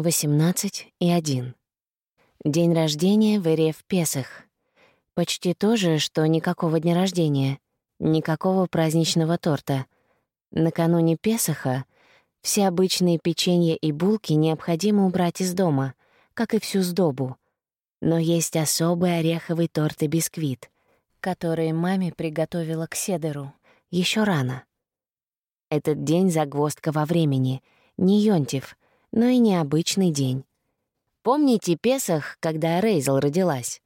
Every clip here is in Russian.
18 и 1. День рождения в Эрев Песах. Почти то же, что никакого дня рождения, никакого праздничного торта. Накануне Песаха все обычные печенья и булки необходимо убрать из дома, как и всю сдобу. Но есть особый ореховый торт и бисквит, которые маме приготовила к седеру. еще рано. Этот день — загвоздка во времени, не Йонтив — но и необычный день. Помните Песах, когда Рейзел родилась?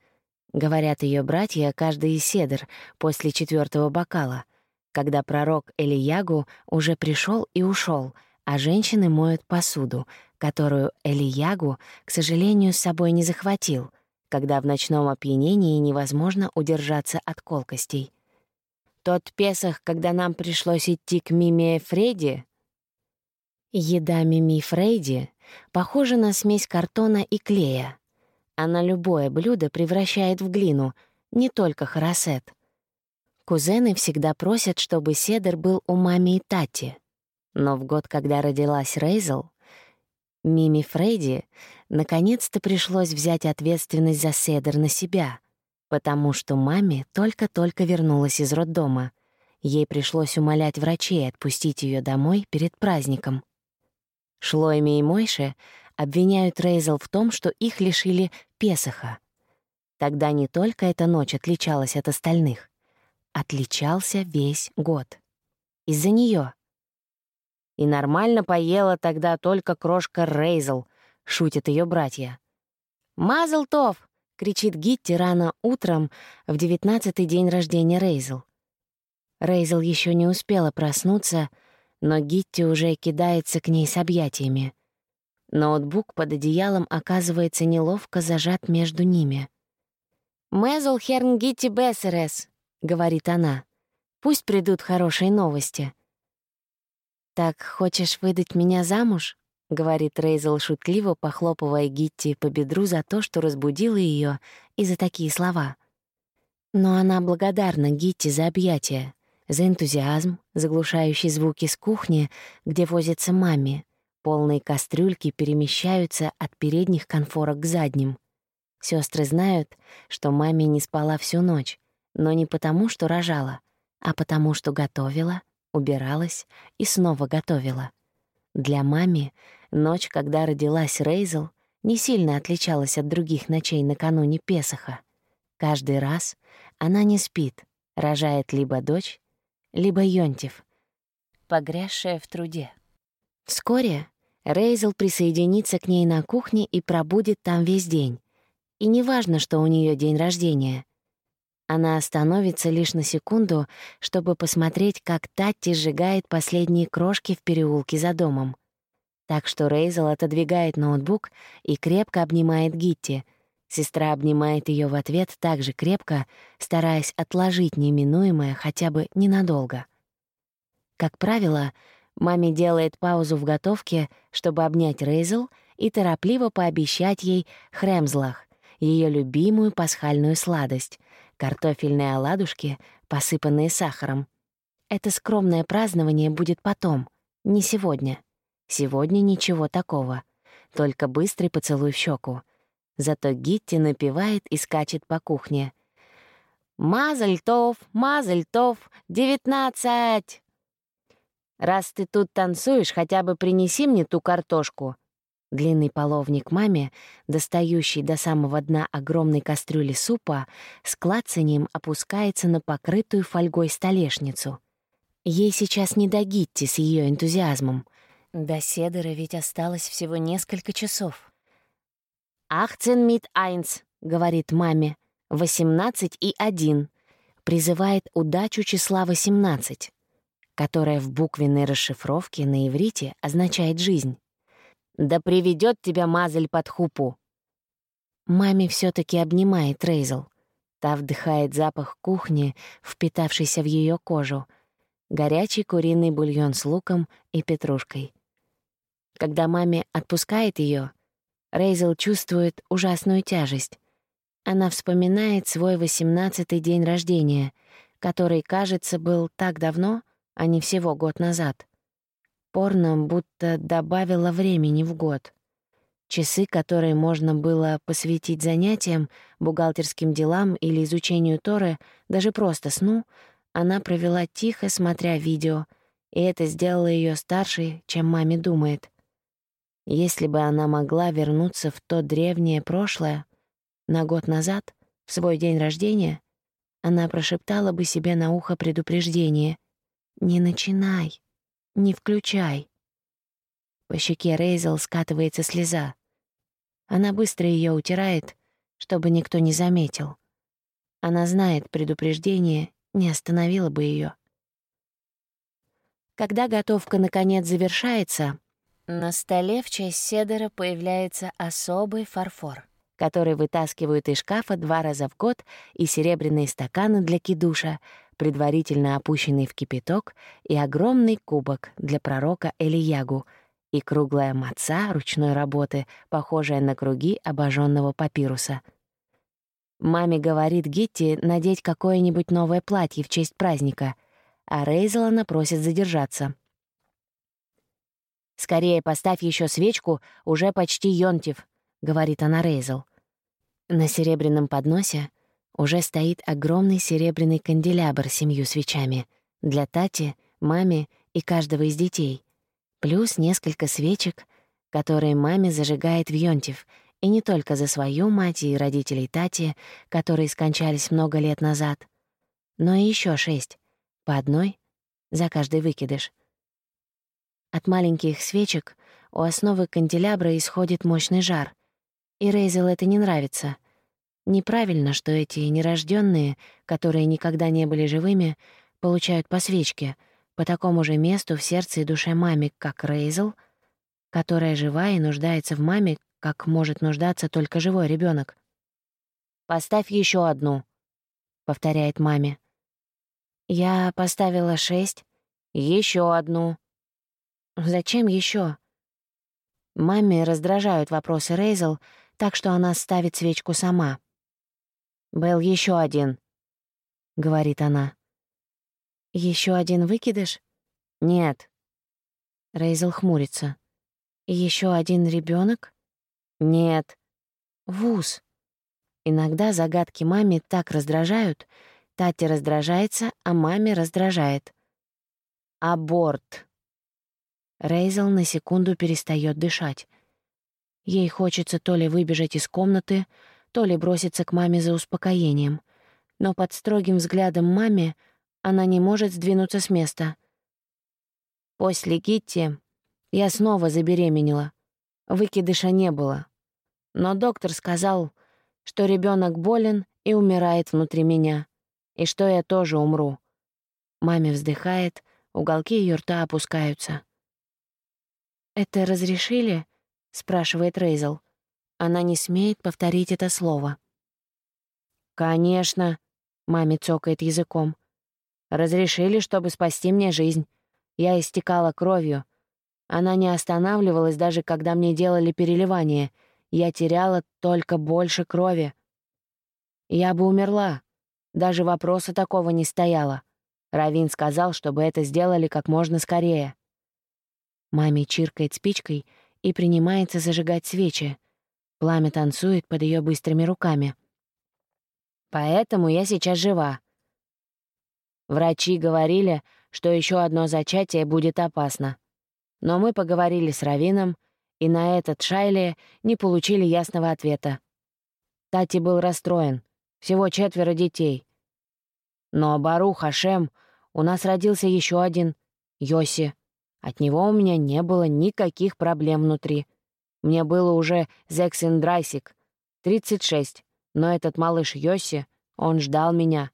Говорят ее братья каждый седр после четвертого бокала, когда пророк Элиягу уже пришел и ушел, а женщины моют посуду, которую Элиягу, к сожалению, с собой не захватил, когда в ночном опьянении невозможно удержаться от колкостей. Тот Песах, когда нам пришлось идти к Миме Фредди, Еда Мими Фрейди похожа на смесь картона и клея. Она любое блюдо превращает в глину, не только хоросет. Кузены всегда просят, чтобы седер был у мами и тати. Но в год, когда родилась Рейзел, Мими Фрейди наконец-то пришлось взять ответственность за седер на себя, потому что маме только-только вернулась из роддома. Ей пришлось умолять врачей отпустить ее домой перед праздником. Шлойми и Мойше обвиняют Рейзел в том, что их лишили Песоха. Тогда не только эта ночь отличалась от остальных. Отличался весь год. Из-за нее. И нормально поела тогда только крошка Рейзел, шутят ее братья. «Мазлтов!» — кричит Гитти рано утром в девятнадцатый день рождения Рейзел. Рейзел еще не успела проснуться — но Гитти уже кидается к ней с объятиями. Ноутбук под одеялом оказывается неловко зажат между ними. «Мэзл херн Гитти Бессерес», — говорит она. «Пусть придут хорошие новости». «Так хочешь выдать меня замуж?» — говорит Рейзел шутливо, похлопывая Гитти по бедру за то, что разбудила ее, и за такие слова. Но она благодарна Гитти за объятия за энтузиазм, заглушающий звуки с кухни, где возится маме. Полные кастрюльки перемещаются от передних конфорок к задним. Сестры знают, что маме не спала всю ночь, но не потому, что рожала, а потому, что готовила, убиралась и снова готовила. Для мами ночь, когда родилась Рейзел, не сильно отличалась от других ночей накануне Песоха. Каждый раз она не спит, рожает либо дочь, либо Йонтив, погрязшая в труде. Вскоре Рейзел присоединится к ней на кухне и пробудет там весь день. И неважно, что у нее день рождения. Она остановится лишь на секунду, чтобы посмотреть, как Татти сжигает последние крошки в переулке за домом. Так что Рейзел отодвигает ноутбук и крепко обнимает Гитти. Сестра обнимает ее в ответ так же крепко, стараясь отложить неминуемое хотя бы ненадолго. Как правило, маме делает паузу в готовке, чтобы обнять Рейзел и торопливо пообещать ей хремзлах, ее любимую пасхальную сладость, картофельные оладушки, посыпанные сахаром. Это скромное празднование будет потом, не сегодня. Сегодня ничего такого, только быстрый поцелуй в щеку — Зато Гитти напевает и скачет по кухне. «Мазальтов, Мазальтов, девятнадцать!» «Раз ты тут танцуешь, хотя бы принеси мне ту картошку». Длинный половник маме, достающий до самого дна огромной кастрюли супа, с клацанием опускается на покрытую фольгой столешницу. Ей сейчас не до Гитти с ее энтузиазмом. До Седера ведь осталось всего несколько часов. «Ахцен мит айнс», — говорит маме, «восемнадцать и один», призывает удачу числа восемнадцать, которая в буквенной расшифровке на иврите означает «жизнь». «Да приведет тебя мазель под хупу». Маме все таки обнимает Рейзел. Та вдыхает запах кухни, впитавшийся в ее кожу, горячий куриный бульон с луком и петрушкой. Когда маме отпускает ее, Рейзел чувствует ужасную тяжесть. Она вспоминает свой восемнадцатый день рождения, который, кажется, был так давно, а не всего год назад. Порно будто добавило времени в год. Часы, которые можно было посвятить занятиям, бухгалтерским делам или изучению Торы, даже просто сну, она провела тихо, смотря видео, и это сделало ее старшей, чем маме думает. Если бы она могла вернуться в то древнее прошлое, на год назад, в свой день рождения, она прошептала бы себе на ухо предупреждение «Не начинай, не включай». По щеке Рейзел скатывается слеза. Она быстро ее утирает, чтобы никто не заметил. Она знает, предупреждение не остановило бы ее. Когда готовка наконец завершается, на столе в честь Седера появляется особый фарфор, который вытаскивают из шкафа два раза в год и серебряные стаканы для кидуша, предварительно опущенный в кипяток, и огромный кубок для пророка Элиягу — и круглая маца ручной работы, похожая на круги обожженного папируса. Маме говорит Гитти надеть какое-нибудь новое платье в честь праздника, а Рейзел она просит задержаться. «Скорее поставь еще свечку, уже почти Йонтив», — говорит она Рейзел. На серебряном подносе уже стоит огромный серебряный канделябр с семью свечами для Тати, маме и каждого из детей плюс несколько свечек, которые маме зажигает в Йонтив, и не только за свою мать и родителей Тати, которые скончались много лет назад, но и еще шесть, по одной за каждый выкидыш. От маленьких свечек у основы канделябра исходит мощный жар, и Рейзел это не нравится. Неправильно, что эти нерожденные, которые никогда не были живыми, получают по свечке — по такому же месту в сердце и душе маме, как Рейзел, которая жива и нуждается в маме, как может нуждаться только живой ребенок. «Поставь еще одну», — повторяет маме. «Я поставила шесть. Еще одну». «Зачем еще? Маме раздражают вопросы Рейзел, так что она ставит свечку сама. «Был еще один», — говорит она. Еще один выкидыш? Нет. Рейзел хмурится. Еще один ребенок? Нет. Вуз. Иногда загадки маме так раздражают, Тати раздражается, а маме раздражает. Аборт. Рейзел на секунду перестает дышать. Ей хочется то ли выбежать из комнаты, то ли броситься к маме за успокоением. Но под строгим взглядом маме она не может сдвинуться с места. После Китти я снова забеременела. Выкидыша не было. Но доктор сказал, что ребенок болен и умирает внутри меня, и что я тоже умру. Маме вздыхает, уголки ее рта опускаются. «Это разрешили?» — спрашивает Рейзел. Она не смеет повторить это слово. «Конечно», — маме цокает языком. Разрешили, чтобы спасти мне жизнь. Я истекала кровью. Она не останавливалась, даже когда мне делали переливание. Я теряла только больше крови. Я бы умерла. Даже вопроса такого не стояло. Равин сказал, чтобы это сделали как можно скорее. Маме чиркает спичкой и принимается зажигать свечи. Пламя танцует под ее быстрыми руками. «Поэтому я сейчас жива», Врачи говорили, что еще одно зачатие будет опасно. Но мы поговорили с Равином, и на этот Шайле не получили ясного ответа. Тати был расстроен. Всего четверо детей. Но Бару Хашем у нас родился еще один, Йоси. От него у меня не было никаких проблем внутри. Мне было уже Зексиндрайсик, 36, но этот малыш Йоси, он ждал меня.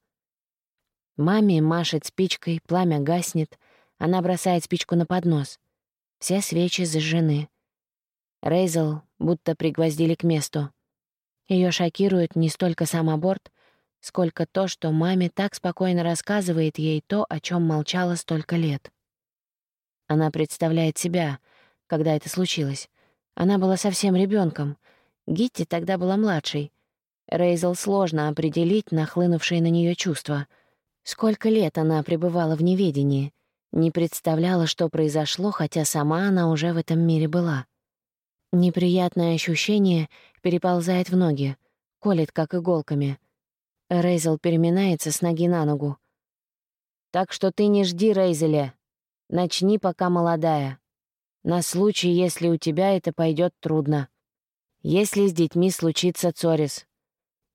Маме машет спичкой, пламя гаснет. Она бросает спичку на поднос. Все свечи зажжены. Рейзел будто пригвоздили к месту. Ее шокирует не столько сам аборт, сколько то, что маме так спокойно рассказывает ей то, о чем молчала столько лет. Она представляет себя, когда это случилось. Она была совсем ребенком. Гитти тогда была младшей. Рейзел сложно определить нахлынувшие на нее чувства — Сколько лет она пребывала в неведении, не представляла, что произошло, хотя сама она уже в этом мире была. Неприятное ощущение переползает в ноги, колет, как иголками. Рейзел переминается с ноги на ногу. «Так что ты не жди, Рейзеля. Начни, пока молодая. На случай, если у тебя это пойдет трудно. Если с детьми случится цорис.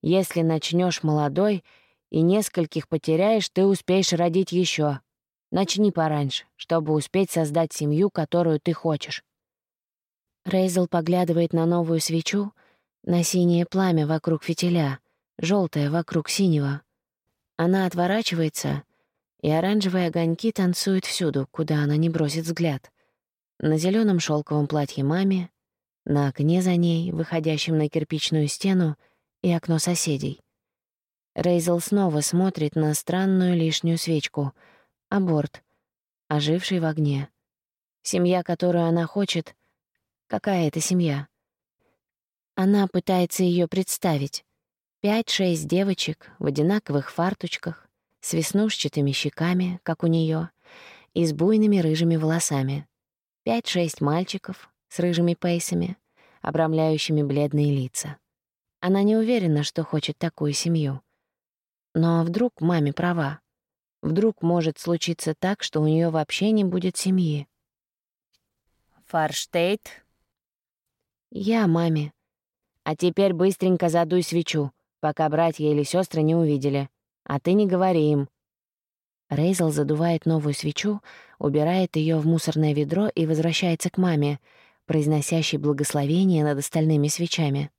Если начнешь молодой и нескольких потеряешь, ты успеешь родить еще. Начни пораньше, чтобы успеть создать семью, которую ты хочешь». Рейзел поглядывает на новую свечу, на синее пламя вокруг фитиля, желтое вокруг синего. Она отворачивается, и оранжевые огоньки танцуют всюду, куда она не бросит взгляд. На зеленом шелковом платье маме, на окне за ней, выходящем на кирпичную стену, и окно соседей. Рейзел снова смотрит на странную лишнюю свечку — Аборт. Оживший в огне. Семья, которую она хочет. Какая это семья? Она пытается ее представить. Пять-шесть девочек в одинаковых фарточках, с веснушчатыми щеками, как у нее, и с буйными рыжими волосами. Пять-шесть мальчиков с рыжими пейсами, обрамляющими бледные лица. Она не уверена, что хочет такую семью. Но вдруг маме права. Вдруг может случиться так, что у нее вообще не будет семьи. Фарштейт? Я маме. А теперь быстренько задуй свечу, пока братья или сестры не увидели. А ты не говори им. Рейзел задувает новую свечу, убирает ее в мусорное ведро и возвращается к маме, произносящей благословение над остальными свечами.